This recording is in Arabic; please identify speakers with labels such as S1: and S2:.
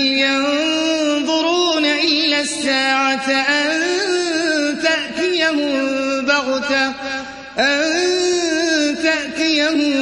S1: هل ينظرون إلا الساعة أن تأتيهم بغتة أن تأتيهم